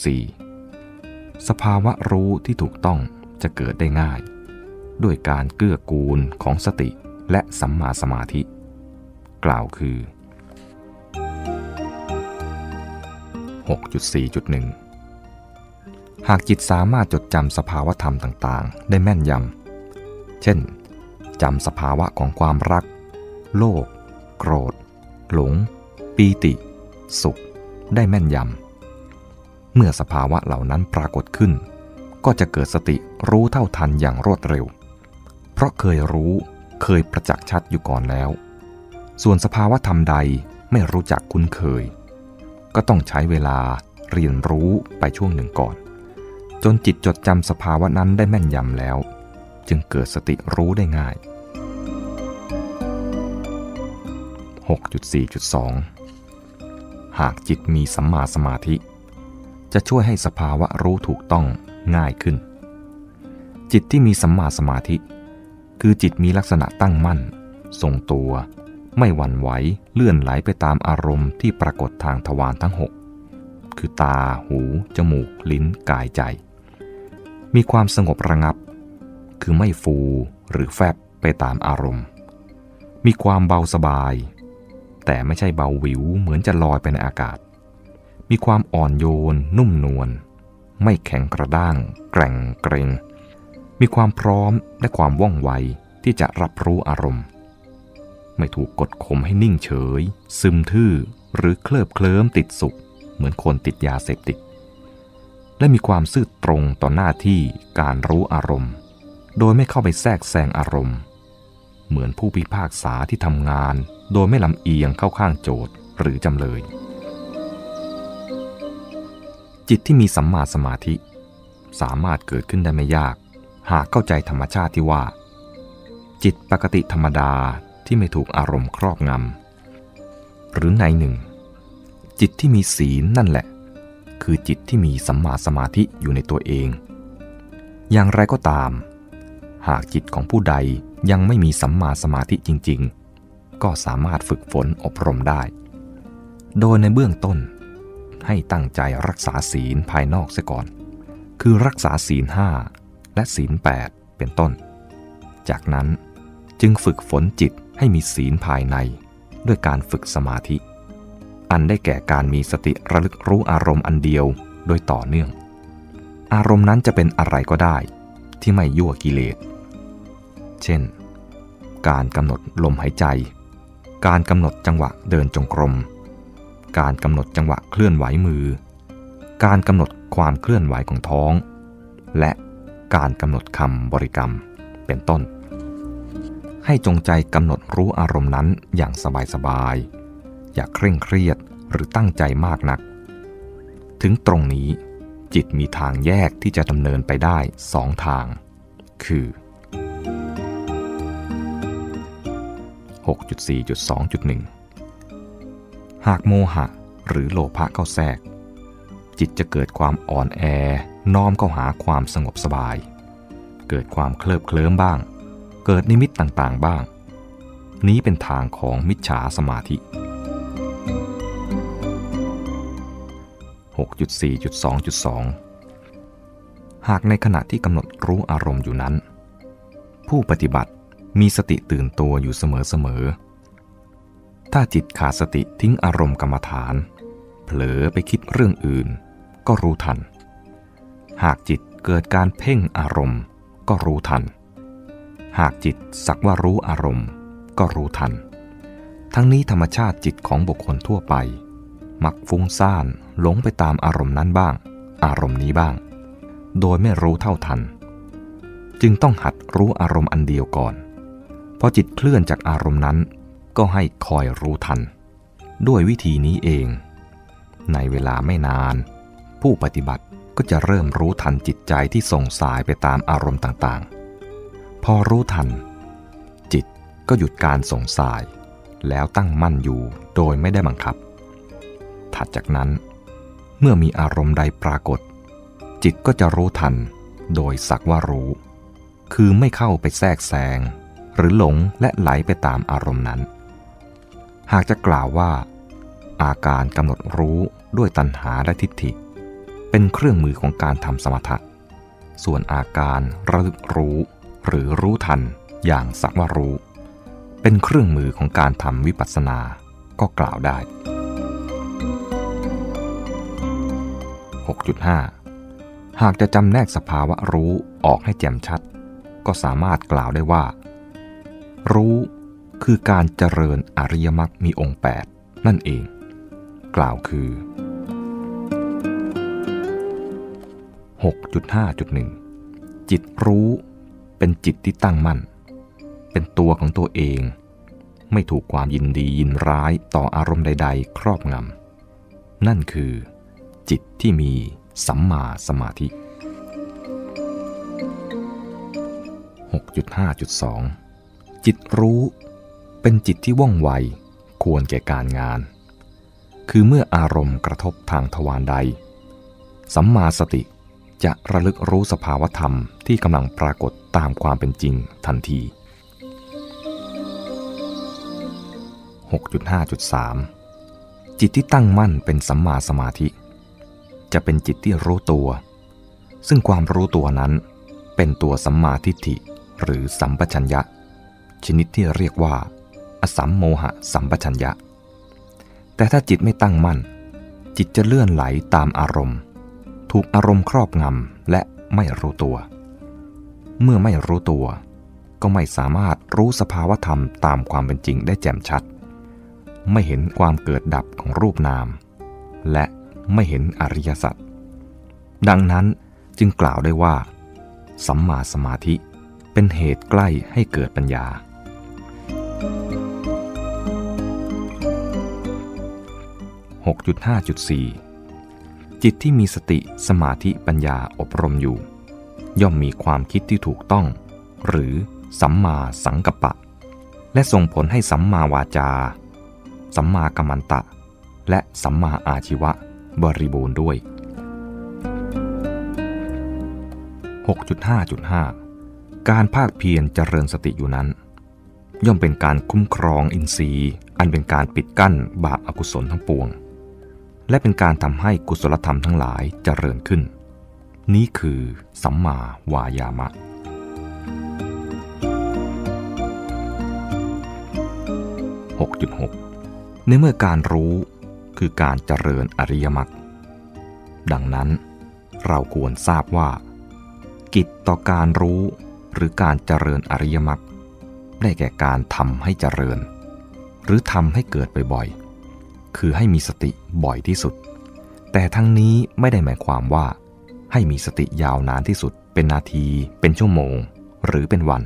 4. สภาวะรู้ที่ถูกต้องจะเกิดได้ง่าย ด้วยการเกื้อกูลของสติและสัมมาสมาธิ กล่าวคือ 6.4.1 หากจิตสามารถจดจำสภาวะธรรมต่างๆ ได้แม่นยำ เช่นจำสภาวะของความรัก โลภโกรธ หลง ปีติ สุข ได้แม่นยำ เมื่อสภาวะเหล่านั้นปรากฏขึ้น ก็จะเกิดสติรู้เท่าทันอย่างรวดเร็ว เพราะเคยรู้เคยประจักษ์ชัดอยู่ก่อนแล้ว ส่วนสภาวะธรรมใดไม่รู้จักคุ้นเคย ก็ต้องใช้เวลาเรียนรู้ไปช่วงหนึ่งก่อน จนจิตจดจำสภาวะนั้นได้แม่นยำแล้ว จึงเกิดสติรู้ได้ง่าย 6.4.2 หากจิตมีสัมมาสมาธิ จะช่วยให้สภาวะรู้ถูกต้องง่ายขึ้น จิตที่มีสัมมาสมาธิ คือจิตมีลักษณะตั้งมั่น ทรงตัว ไม่หวั่นไหวเลื่อนไหลไปตามอารมณ์ที่ปรากฏทางทวารทั้ง 6 คือตา หู จมูก ลิ้น กายใจ มีความสงบระงับ คือไม่ฟูหรือแฟบไปตามอารมณ์ มีความเบาสบาย แต่ไม่ใช่เบาหวิวเหมือนจะลอยไปในอากาศ มีความอ่อนโยน นุ่มนวลไม่แข็งกระด้าง แกร่งเกรงมีความพร้อมและความว่องไวที่จะรับรู้อารมณ์ ไม่ถูกกดข่มให้นิ่งเฉย ซึมทื่อหรือเคลิบเคลิ้มติดสุข เหมือนคนติดยาเสพติด และมีความซื่อตรงต่อหน้าที่การรู้อารมณ์ โดยไม่เข้าไปแทรกแซงอารมณ์ เหมือนผู้พิพากษาที่ทำงาน โดยไม่ลำเอียงเข้าข้างโจทย์หรือจำเลย จิตที่มีสัมมาสมาธิ สามารถเกิดขึ้นได้ไม่ยาก หากเข้าใจธรรมชาติที่ว่า จิตปกติธรรมดาที่ไม่ถูกอารมณ์ครอบงำหรือในหนึ่ง จิตที่มีศีลนั่นแหละ คือจิตที่มีสัมมาสมาธิอยู่ในตัวเอง อย่างไรก็ตาม หากจิตของผู้ใดยังไม่มีสัมมาสมาธิจริง ๆ ก็สามารถฝึกฝนอบรมได้ โดยในเบื้องต้น ให้ตั้งใจรักษาศีลภายนอกเสียก่อน คือรักษาศีลห้าและศีลแปดเป็นต้น จากนั้นจึงฝึกฝนจิตให้มีศีลภายในด้วยการฝึกสมาธิ อันได้แก่การมีสติระลึกรู้อารมณ์อันเดียวโดยต่อเนื่อง อารมณ์นั้นจะเป็นอะไรก็ได้ที่ไม่ยั่วกิเลส เช่น การกำหนดลมหายใจ การกำหนดจังหวะเดินจงกรม การกำหนดจังหวะเคลื่อนไหวมือ การกำหนดความเคลื่อนไหวของท้อง และการกำหนดคำบริกรรมเป็นต้น ให้จงใจกำหนดรู้อารมณ์นั้นอย่างสบายๆ อย่าเคร่งเครียดหรือตั้งใจมากนัก ถึงตรงนี้จิตมีทางแยกที่จะดำเนินไปได้สองทาง คือ 6.4.2.1 หากโมหะหรือโลภะเข้าแทรก จิตจะเกิดความอ่อนแอน้อมเข้าหาความสงบสบาย เกิดความเคลิบเคลิ้มบ้าง เกิดนิมิตต่างๆบ้าง นี้เป็นทางของมิจฉาสมาธิ 6.4.2.2 หากในขณะที่กำหนดรู้อารมณ์อยู่นั้น ผู้ปฏิบัติมีสติตื่นตัวอยู่เสมอๆ ถ้าจิตขาดสติทิ้งอารมณ์กรรมฐาน เผลอไปคิดเรื่องอื่น ก็รู้ทัน หากจิตเกิดการเพ่งอารมณ์ ก็รู้ทัน หากจิตสักว่ารู้อารมณ์ ก็รู้ทัน ทั้งนี้ธรรมชาติจิตของบุคคลทั่วไป มักฟุ้งซ่านหลงไปตามอารมณ์นั้นบ้าง อารมณ์นี้บ้าง โดยไม่รู้เท่าทัน จึงต้องหัดรู้อารมณ์อันเดียวก่อนพอจิตเคลื่อนจากอารมณ์นั้น ก็ให้คอยรู้ทัน ด้วยวิธีนี้เอง ในเวลาไม่นาน ผู้ปฏิบัติก็จะเริ่มรู้ทันจิตใจที่ส่งสายไปตามอารมณ์ต่างๆ พอรู้ทัน จิตก็หยุดการส่งสาย แล้วตั้งมั่นอยู่โดยไม่ได้บังคับ ถัดจากนั้น เมื่อมีอารมณ์ใดปรากฏ จิตก็จะรู้ทันโดยสักว่ารู้ คือไม่เข้าไปแทรกแซง หรือหลงและไหลไปตามอารมณ์นั้น หากจะกล่าวว่า อาการกำหนดรู้ด้วยตัณหาและทิฏฐิ เป็นเครื่องมือของการทำสมถะ ส่วนอาการระลึกรู้หรือรู้ทันอย่างสักว่ารู้ เป็นเครื่องมือของการทำวิปัสสนาก็กล่าวได้ 6.5 หากจะจำแนกสภาวะรู้ออกให้แจ่มชัด ก็สามารถกล่าวได้ว่า รู้ คือการเจริญอริยมรรคมีองค์ 8 นั่นเอง กล่าวคือ 6.5.1 จิตรู้เป็นจิตที่ตั้งมั่น เป็นตัวของตัวเอง ไม่ถูกความยินดียินร้ายต่ออารมณ์ใด ๆ ครอบงำ นั่นคือ จิตที่มีสัมมาสมาธิ 6.5.2 จิตรู้ เป็นจิตที่ว่องไว ควรแก่การงาน คือเมื่ออารมณ์กระทบทางทวารใด สัมมาสติจะระลึกรู้สภาวธรรมที่กำลังปรากฏตามความเป็นจริงทันที 6.5.3 จิตที่ตั้งมั่นเป็นสัมมาสมาธิ จะเป็นจิตที่รู้ตัว ซึ่งความรู้ตัวนั้นเป็นตัวสัมมาทิฏฐิหรือสัมปชัญญะ ชนิดที่เรียกว่า อสัมโมหะสัมปชัญญะ แต่ถ้าจิตไม่ตั้งมั่น จิตจะเลื่อนไหลตามอารมณ์ ถูกอารมณ์ครอบงำและไม่รู้ตัว เมื่อไม่รู้ตัว ก็ไม่สามารถรู้สภาวธรรมตามความเป็นจริงได้แจ่มชัด ไม่เห็นความเกิดดับของรูปนาม และไม่เห็นอริยสัจดังนั้นจึงกล่าวได้ว่า สัมมาสมาธิเป็นเหตุใกล้ให้เกิดปัญญา 6.5.4 จิตที่มีสติสมาธิปัญญาอบรมอยู่ ย่อมมีความคิดที่ถูกต้อง หรือสัมมาสังกัปปะ และส่งผลให้สัมมาวาจา สัมมากัมมันตะ และสัมมาอาชีวะบริบูรณ์ด้วย 6.5.5 การภาคเพียรเจริญสติอยู่นั้น ย่อมเป็นการคุ้มครองอินทรีย์ อันเป็นการปิดกั้นบาปอากุศลทั้งปวง และเป็นการทำให้กุศลธรรมทั้งหลายเจริญขึ้น นี้คือสัมมาวายามะ 6.6 ในเมื่อการรู้คือการเจริญอริยมรรคดังนั้นเราควรทราบว่า กิจต่อการรู้หรือการเจริญอริยมรรคได้แก่การทำให้เจริญ หรือทำให้เกิดบ่อยๆ คือให้มีสติบ่อยที่สุด แต่ทั้งนี้ไม่ได้หมายความว่า ให้มีสติยาวนานที่สุด เป็นนาที เป็นชั่วโมง หรือเป็นวัน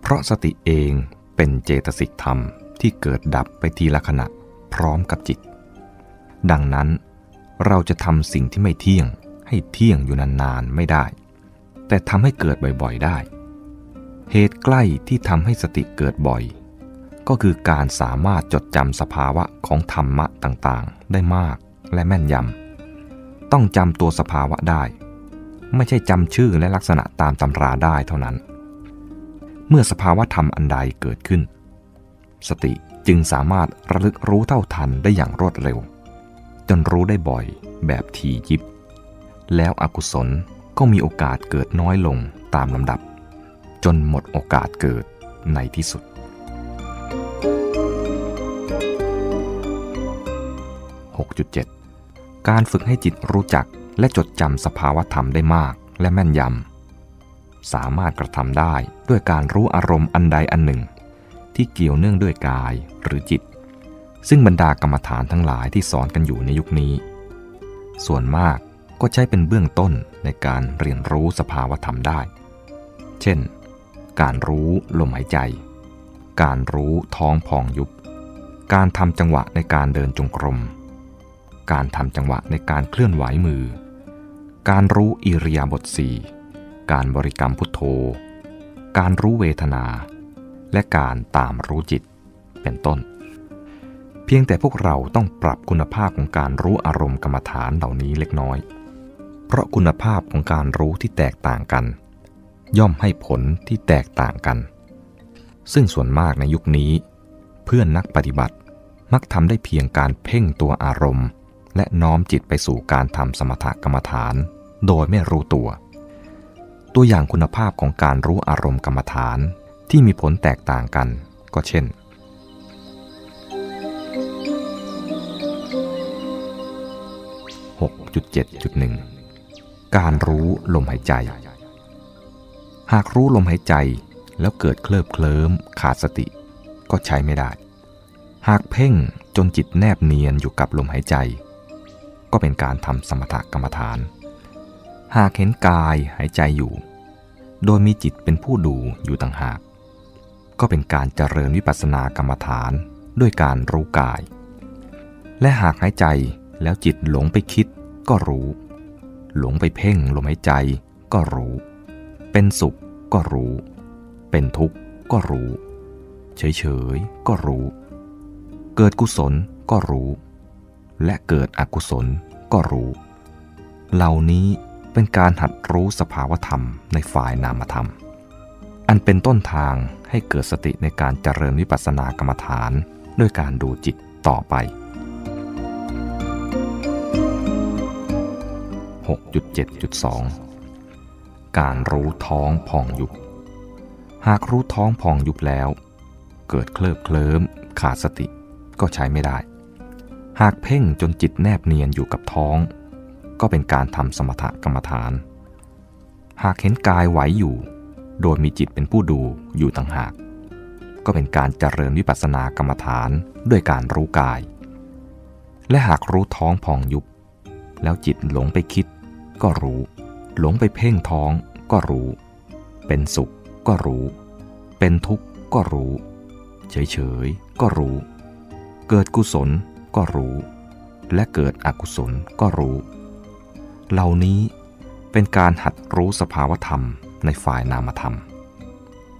เพราะสติเองเป็นเจตสิกธรรมที่เกิดดับไปทีละขณะพร้อมกับจิต ดังนั้นเราจะทำสิ่งที่ไม่เที่ยง ให้เที่ยงอยู่นานๆไม่ได้ แต่ทำให้เกิดบ่อยๆได้ เหตุใกล้ที่ทำให้สติเกิดบ่อย ก็คือการสามารถจดจำสภาวะของธรรมะต่างๆ ได้มากและแม่นยำ ต้องจำตัวสภาวะได้ ไม่ใช่จำชื่อและลักษณะตามตำราได้เท่านั้น เมื่อสภาวะธรรมอันใดเกิดขึ้น สติจึงสามารถระลึกรู้เท่าทันได้อย่างรวดเร็ว จนรู้ได้บ่อยแบบทียิบ แล้วอกุศลก็มีโอกาสเกิดน้อยลงตามลำดับ จนหมดโอกาสเกิดในที่สุด 6.7 การฝึกให้จิตรู้จักและจดจำสภาวธรรมได้มากและแม่นยำ สามารถกระทำได้ด้วยการรู้อารมณ์อันใดอันหนึ่ง ที่เกี่ยวเนื่องด้วยกายหรือจิต ซึ่งบรรดากรรมฐานทั้งหลายที่สอนกันอยู่ในยุคนี้ ส่วนมากก็ใช้เป็นเบื้องต้นในการเรียนรู้สภาวธรรมได้ เช่น การรู้ลมหายใจ การรู้ท้องพองยุบ การทำจังหวะในการเดินจงกรม การทำจังหวะในการเคลื่อนไหวมือ การรู้อิริยาบถสี่การบริกรรมพุทโธ การรู้เวทนา และการตามรู้จิต เป็นต้น เพียงแต่พวกเราต้องปรับคุณภาพของการรู้อารมณ์กรรมฐานเหล่านี้เล็กน้อย เพราะคุณภาพของการรู้ที่แตกต่างกัน ย่อมให้ผลที่แตกต่างกัน ซึ่งส่วนมากในยุคนี้ เพื่อนนักปฏิบัติมักทำได้เพียงการเพ่งตัวอารมณ์ และน้อมจิตไปสู่การทำสมถกรรมฐาน โดยไม่รู้ตัว ตัวอย่างคุณภาพของการรู้อารมณ์กรรมฐานที่มีผลแตกต่างกัน ก็เช่น 6.7.1 การรู้ลมหายใจ หากรู้ลมหายใจแล้วเกิดเคลิบเคลิ้มขาดสติ ก็ใช้ไม่ได้ หากเพ่งจนจิตแนบเนียนอยู่กับลมหายใจ ก็เป็นการทำสมถกรรมฐาน หากเห็นกายหายใจอยู่ โดยมีจิตเป็นผู้ดูอยู่ต่างหาก ก็เป็นการเจริญวิปัสสนากรรมฐานด้วยการรู้กาย และหากหายใจแล้วจิตหลงไปคิดก็รู้ หลงไปเพ่งลมหายใจก็รู้ เป็นสุขก็รู้ เป็นทุกข์ก็รู้ เฉยๆก็รู้ เกิดกุศลก็รู้ และเกิดอกุศลก็รู้ เหล่านี้เป็นการหัดรู้สภาวธรรมในฝ่ายนามธรรม อันเป็นต้นทางให้เกิดสติในการเจริญวิปัสสนากรรมฐานด้วยการดูจิตต่อไป 6.7.2 การรู้ท้องพองยุบ หากรู้ท้องพองยุบแล้ว เกิดเคลิบเคลิ้มขาดสติก็ใช้ไม่ได้ หากเพ่งจนจิตแนบเนียนอยู่กับท้อง ก็เป็นการทำสมถกรรมฐาน หากเห็นกายไหวอยู่ โดยมีจิตเป็นผู้ดูอยู่ต่างหาก ก็เป็นการเจริญวิปัสสนากรรมฐานด้วยการรู้กาย และหากรู้ท้องพองยุบ แล้วจิตหลงไปคิด ก็รู้ หลงไปเพ่งท้องก็รู้ เป็นสุขก็รู้ เป็นทุกข์ก็รู้ เฉยๆก็รู้ เกิดกุศล ก็รู้ และเกิดอกุศลก็รู้ เหล่านี้เป็นการหัดรู้สภาวธรรมในฝ่ายนามธรรม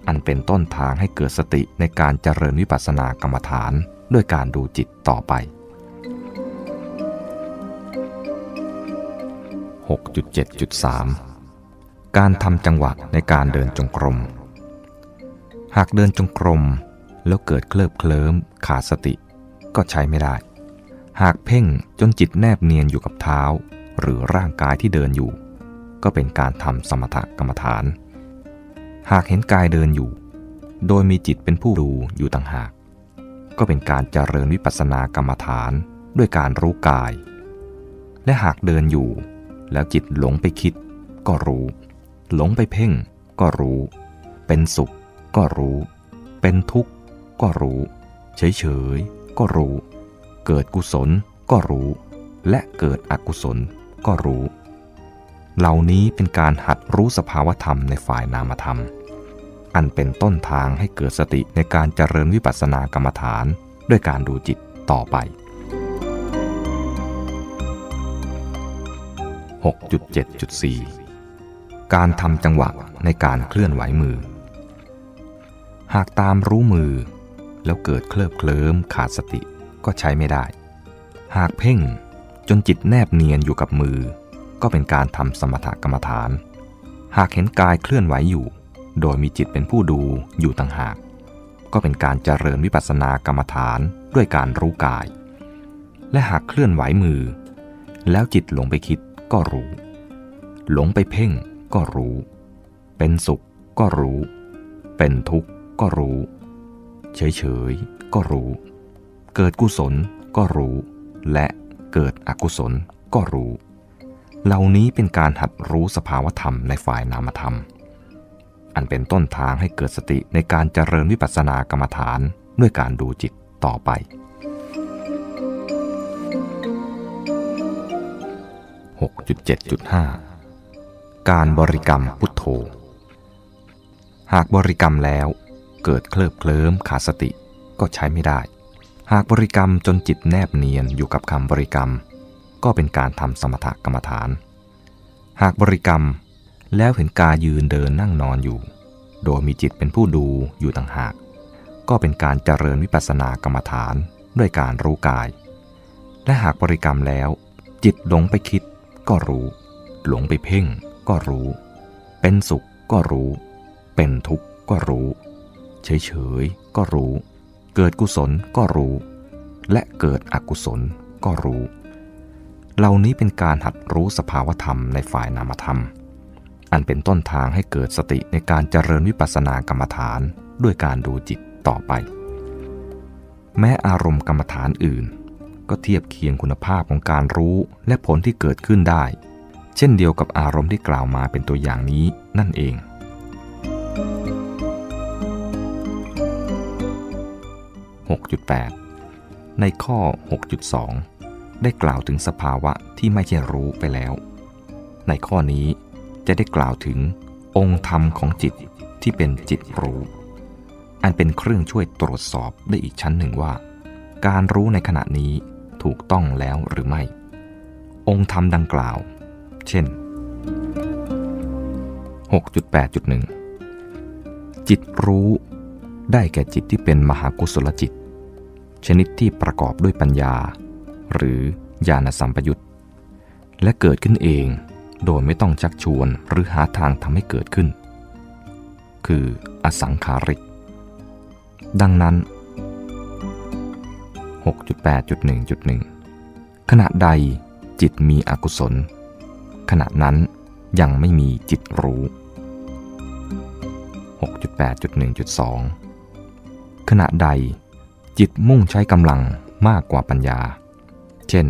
อันเป็นต้นทางให้เกิดสติในการเจริญวิปัสสนากรรมฐานด้วยการดูจิตต่อไป 6.7.3 การทำจังหวะในการเดินจงกรม หากเดินจงกรมแล้วเกิดเคลิบเคลิ้มขาดสติก็ใช้ไม่ได้ หากเพ่งจนจิตแนบเนียนอยู่กับเท้า หรือร่างกายที่เดินอยู่ ก็เป็นการทำสมถกรรมฐาน หากเห็นกายเดินอยู่ โดยมีจิตเป็นผู้ดูอยู่ต่างหาก ก็เป็นการเจริญวิปัสสนากรรมฐานด้วยการรู้กาย และหากเดินอยู่ แล้วจิตหลงไปคิด ก็รู้ หลงไปเพ่ง ก็รู้ เป็นสุข ก็รู้ เป็นทุกข์ ก็รู้ เฉยๆก็รู้ เกิดกุศลก็รู้ และเกิดอกุศลก็รู้ เหล่านี้เป็นการหัดรู้สภาวธรรมในฝ่ายนามธรรม อันเป็นต้นทางให้เกิดสติในการเจริญวิปัสสนากรรมฐานด้วยการดูจิตต่อไป 6.7.4 การทำจังหวะในการเคลื่อนไหวมือ หากตามรู้มือ แล้วเกิดเคลิบเคลิ้มขาดสติ ก็ใช้ไม่ได้ หากเพ่งจนจิตแนบเนียนอยู่กับมือ ก็เป็นการทำสมถกรรมฐาน หากเห็นกายเคลื่อนไหวอยู่ โดยมีจิตเป็นผู้ดูอยู่ต่างหาก ก็เป็นการเจริญวิปัสสนากรรมฐานด้วยการรู้กาย และหากเคลื่อนไหวมือ แล้วจิตหลงไปคิดก็รู้ หลงไปเพ่งก็รู้ เป็นสุขก็รู้ เป็นทุกข์ก็รู้ เฉยๆก็รู้ เกิดกุศลก็รู้ และเกิดอกุศลก็รู้ เหล่านี้เป็นการหัดรู้สภาวธรรมในฝ่ายนามธรรม อันเป็นต้นทางให้เกิดสติในการเจริญวิปัสสนากรรมฐานด้วยการดูจิตต่อไป 6.7.5 การบริกรรมพุทโธ หากบริกรรมแล้วเกิดเคลิบเคลิ้มขาดสติก็ใช้ไม่ได้ หากบริกรรมจนจิตแนบเนียนอยู่กับคำบริกรรม ก็เป็นการทำสมถกรรมฐาน หากบริกรรมแล้วเห็นกายยืนเดินนั่งนอนอยู่ โดยมีจิตเป็นผู้ดูอยู่ต่างหาก ก็เป็นการเจริญวิปัสสนากรรมฐานด้วยการรู้กาย และหากบริกรรมแล้ว จิตหลงไปคิดก็รู้ หลงไปเพ่งก็รู้ เป็นสุขก็รู้ เป็นทุกข์ก็รู้ เฉยๆก็รู้ เกิดกุศลก็รู้ และเกิดอกุศลก็รู้ เหล่านี้เป็นการหัดรู้สภาวธรรมในฝ่ายนามธรรม อันเป็นต้นทางให้เกิดสติในการเจริญวิปัสสนากรรมฐานด้วยการดูจิตต่อไป แม้อารมณ์กรรมฐานอื่น ก็เทียบเคียงคุณภาพของการรู้และผลที่เกิดขึ้นได้ เช่นเดียวกับอารมณ์ที่กล่าวมาเป็นตัวอย่างนี้นั่นเอง 6.8 ในข้อ 6.2 ได้กล่าวถึงสภาวะที่ไม่ใช่รู้ไปแล้ว ในข้อนี้จะได้กล่าวถึงองค์ธรรมของจิตที่เป็นจิตรู้ อันเป็นเครื่องช่วยตรวจสอบได้อีกชั้นหนึ่งว่า การรู้ในขณะนี้ถูกต้องแล้วหรือไม่ องค์ธรรมดังกล่าว เช่น 6.8.1 จิตรู้ได้แก่จิตที่เป็นมหากุศลจิต ชนิดที่ประกอบด้วยปัญญา หรือญาณสัมปยุตและเกิดขึ้นเองโดยไม่ต้องชักชวนหรือหาทางทำให้เกิดขึ้น คืออสังขาริก ดังนั้น 6.8.1.1 ขณะใดจิตมีอกุศล ขณะนั้นยังไม่มีจิตรู้ 6.8.1.2 ขณะใด จิตมุ่งใช้กำลังมากกว่าปัญญา เช่น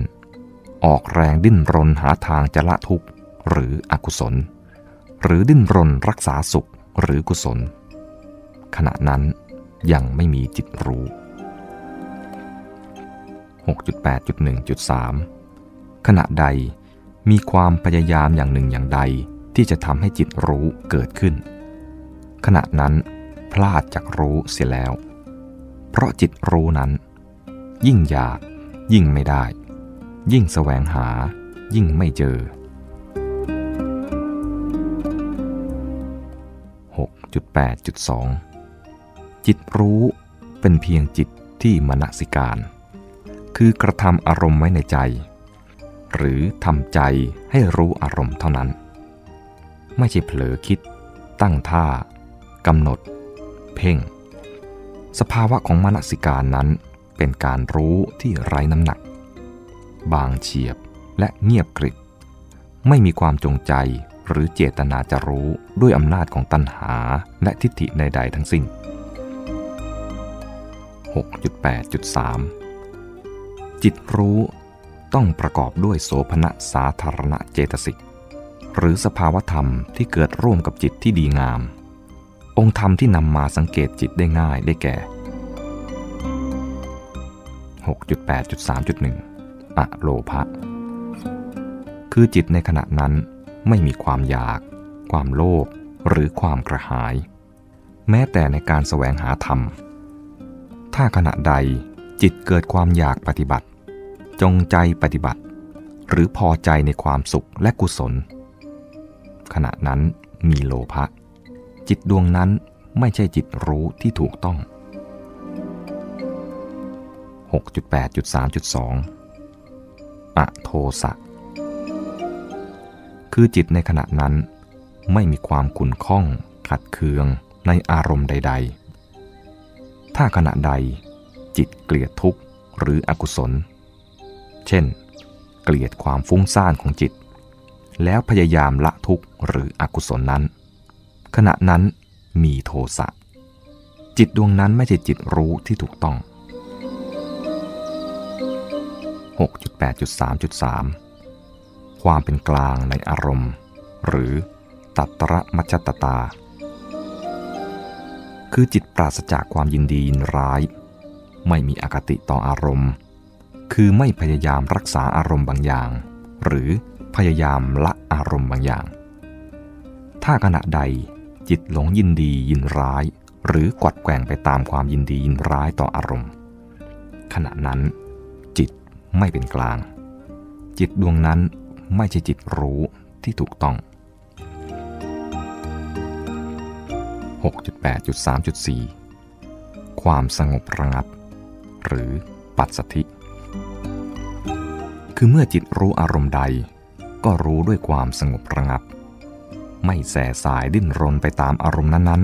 ออกแรงดิ้นรนหาทางจะละทุกข์หรืออกุศล หรือดิ้นรนรักษาสุขหรือกุศล ขณะนั้นยังไม่มีจิตรู้ 6.8.1.3 ขณะใดมีความพยายามอย่างหนึ่งอย่างใดที่จะทำให้จิตรู้เกิดขึ้น ขณะนั้นพลาดจากรู้เสียแล้ว เพราะจิตรู้นั้น ยิ่งอยาก ยิ่งไม่ได้ ยิ่งแสวงหา ยิ่งไม่เจอ 6.8.2 จิตรู้เป็นเพียงจิตที่มณสิการ คือกระทำอารมณ์ไว้ในใจ หรือทำใจให้รู้อารมณ์เท่านั้น ไม่ใช่เผลอคิด ตั้งท่ากำหนด เพ่ง สภาวะของมณสิการนั้นเป็นการรู้ที่ไร้น้ำหนัก บางเฉียบและเงียบกริบ ไม่มีความจงใจหรือเจตนาจะรู้ด้วยอำนาจของตัณหาและทิฏฐิใดๆทั้งสิ้น 6.8.3 จิตรู้ต้องประกอบด้วยโสภณะสาธารณเจตสิก หรือสภาวธรรมที่เกิดร่วมกับจิตที่ดีงาม องค์ธรรมที่นำมาสังเกตจิตได้ง่ายได้แก่ 6.8.3.1อะโลภะ คือจิตในขณะนั้นไม่มีความอยาก ความโลภหรือความกระหาย แม้แต่ในการแสวงหาธรรม ถ้าขณะใดจิตเกิดความอยากปฏิบัติ จงใจปฏิบัติ หรือพอใจในความสุขและกุศล ขณะนั้นมีโลภะ จิตดวงนั้นไม่ใช่จิตรู้ที่ถูกต้อง 6.8.3.2อะโทสะ คือจิตในขณะนั้นไม่มีความขุ่นข้องขัดเคืองในอารมณ์ใด ๆ ถ้าขณะใดจิตเกลียดทุกข์หรืออกุศล เช่น เกลียดความฟุ้งซ่านของจิต แล้วพยายามละทุกข์หรืออกุศลนั้น ขณะนั้นมีโทสะ จิตดวงนั้นไม่ใช่จิตรู้ที่ถูกต้อง 6.8.3.3 ความเป็นกลางในอารมณ์ หรือตัตระมัจตตา คือจิตปราศจากความยินดียินร้าย ไม่มีอคติต่ออารมณ์ คือไม่พยายามรักษาอารมณ์บางอย่าง หรือพยายามละอารมณ์บางอย่าง ถ้าขณะใด จิตหลงยินดียินร้าย หรือกวัดแกว่งไปตามความยินดียินร้ายต่ออารมณ์ ขณะนั้น จิตไม่เป็นกลาง จิตดวงนั้นไม่ใช่จิตรู้ที่ถูกต้อง 6.8.3.4 ความสงบระงับ หรือปัสสธิ คือเมื่อจิตรู้อารมณ์ใด ก็รู้ด้วยความสงบระงับ ไม่แสสายดิ้นรนไปตามอารมณ์นั้น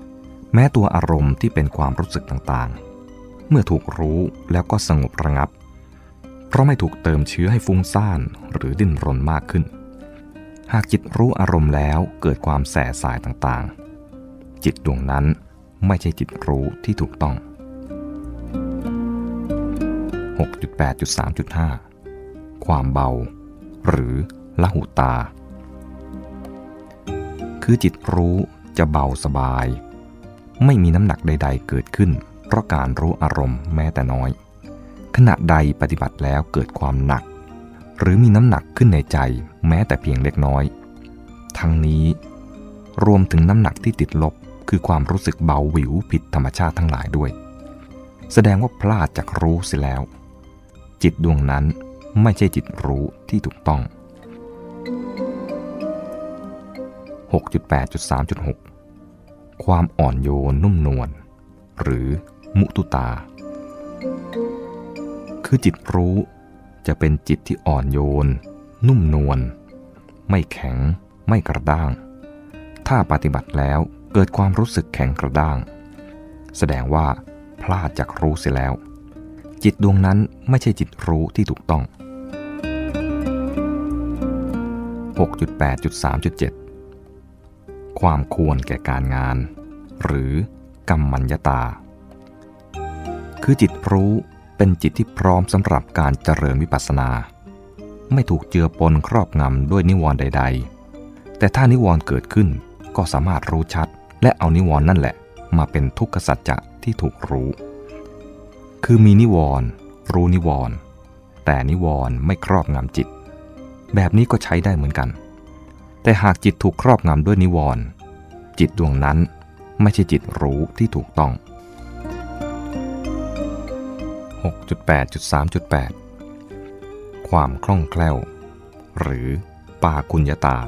ๆ แม้ตัวอารมณ์ที่เป็นความรู้สึกต่างๆ เมื่อถูกรู้แล้วก็สงบระงับปราะไม่ถูกเติมเชื้อให้ฟุ้งซ่านหรือดิ้นรนมากขึ้น หากจิตรู้อารมณ์แล้วเกิดความแสสายต่างๆ จิตดวงนั้นไม่ใช่จิตรู้ที่ถูกต้อง 6.8.3.5 ความเบา หรือละหุตา คือจิตรู้จะเบาสบาย ไม่มีน้ำหนักใด ๆ เกิดขึ้น เพราะการรู้อารมณ์แม้แต่น้อย ขณะใดปฏิบัติแล้วเกิดความหนัก หรือมีน้ำหนักขึ้นในใจแม้แต่เพียงเล็กน้อย ทั้งนี้ รวมถึงน้ำหนักที่ติดลบคือความรู้สึกเบาหวิวผิดธรรมชาติทั้งหลายด้วย แสดงว่าพลาดจากรู้เสียแล้ว จิตดวงนั้นไม่ใช่จิตรู้ที่ถูกต้อง 6.8.3.6 ความอ่อนโยนนุ่มนวลหรือมุตุตา คือจิตรู้จะเป็นจิตที่อ่อนโยน นุ่มนวลไม่แข็งไม่กระด้าง ถ้าปฏิบัติแล้วเกิดความรู้สึกแข็งกระด้าง แสดงว่าพลาดจากรู้เสียแล้ว จิตดวงนั้นไม่ใช่จิตรู้ที่ถูกต้อง 6.8.3.7 ความควรแก่การงาน หรือกรรมัญญาตา คือจิตรู้เป็นจิตที่พร้อมสำหรับการเจริญวิปัสสนา ไม่ถูกเจือปนครอบงำด้วยนิวรณ์ใด ๆ แต่ถ้านิวรณ์เกิดขึ้นก็สามารถรู้ชัด และเอานิวรณ์นั่นแหละ มาเป็นทุกขสัจจะที่ถูกรู้ คือมีนิวรณ์รู้นิวรณ์แต่นิวรณ์ไม่ครอบงำจิต แบบนี้ก็ใช้ได้เหมือนกัน แต่หากจิตถูกครอบงำด้วยนิวรณ์จิตดวงนั้นไม่ใช่จิตรู้ที่ถูกต้อง 6.8.3.8 ความคล่องแคล่ว หรือปากุญญาตา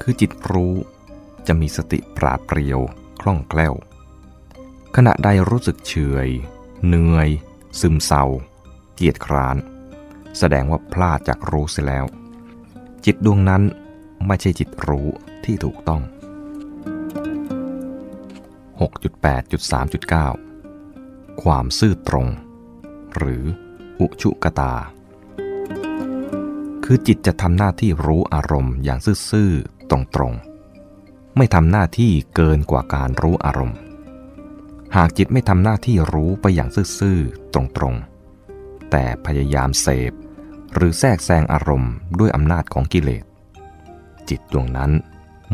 คือจิตรู้จะมีสติปราดเปรียวคล่องแคล่ว ขณะใดรู้สึกเฉยเหนื่อย ซึมเศร้า เกียจคร้าน แสดงว่าพลาดจากรู้เสียแล้ว จิตดวงนั้นไม่ใช่จิตรู้ที่ถูกต้อง 6.8.3.9 ความซื่อตรง หรืออุชุกตา คือจิตจะทำหน้าที่รู้อารมณ์อย่างซื่อๆตรงๆ ไม่ทำหน้าที่เกินกว่าการรู้อารมณ์ หากจิตไม่ทำหน้าที่รู้ไปอย่างซื่อๆตรงๆ แต่พยายามเสพ หรือแทรกแซงอารมณ์ด้วยอำนาจของกิเลส จิตดวงนั้น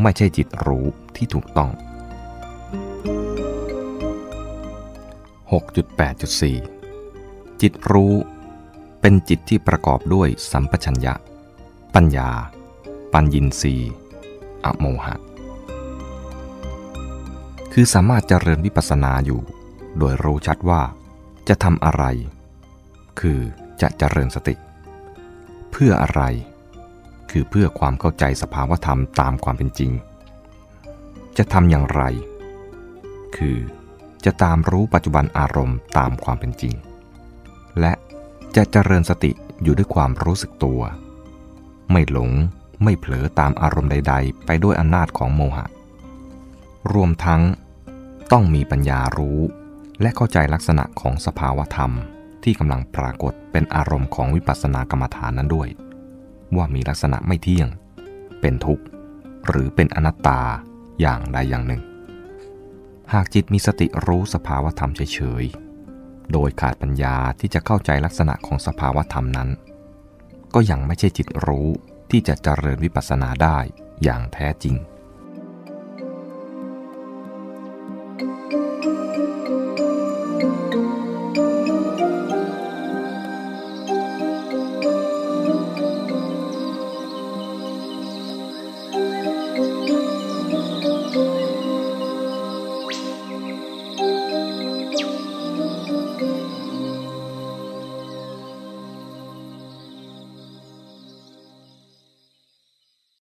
ไม่ใช่จิตรู้ที่ถูกต้อง 6.8.4 จิตรู้เป็นจิตที่ประกอบด้วยสัมปชัญญะ ปัญญา ปัญญินรีอโมหะ คือสามารถเจริญวิปัสสนาอยู่ โดยรู้ชัดว่าจะทำอะไร คือจะเจริญสติ เพื่ออะไร คือเพื่อความเข้าใจสภาวธรรมตามความเป็นจริง จะทำอย่างไร คือจะตามรู้ปัจจุบันอารมณ์ตามความเป็นจริง และจะเจริญสติอยู่ด้วยความรู้สึกตัว ไม่หลงไม่เผลอตามอารมณ์ใด ๆ ไปด้วยอำนาจของโมหะ รวมทั้งต้องมีปัญญารู้และเข้าใจลักษณะของสภาวธรรม ที่กำลังปรากฏเป็นอารมณ์ของวิปัสสนากรรมฐานนั้นด้วย ว่ามีลักษณะไม่เที่ยง เป็นทุกข์ หรือเป็นอนัตตาอย่างใดอย่างหนึ่ง หากจิตมีสติรู้สภาวธรรมเฉยๆ โดยขาดปัญญาที่จะเข้าใจลักษณะของสภาวธรรมนั้น ก็ยังไม่ใช่จิตรู้ที่จะเจริญวิปัสสนาได้อย่างแท้จริง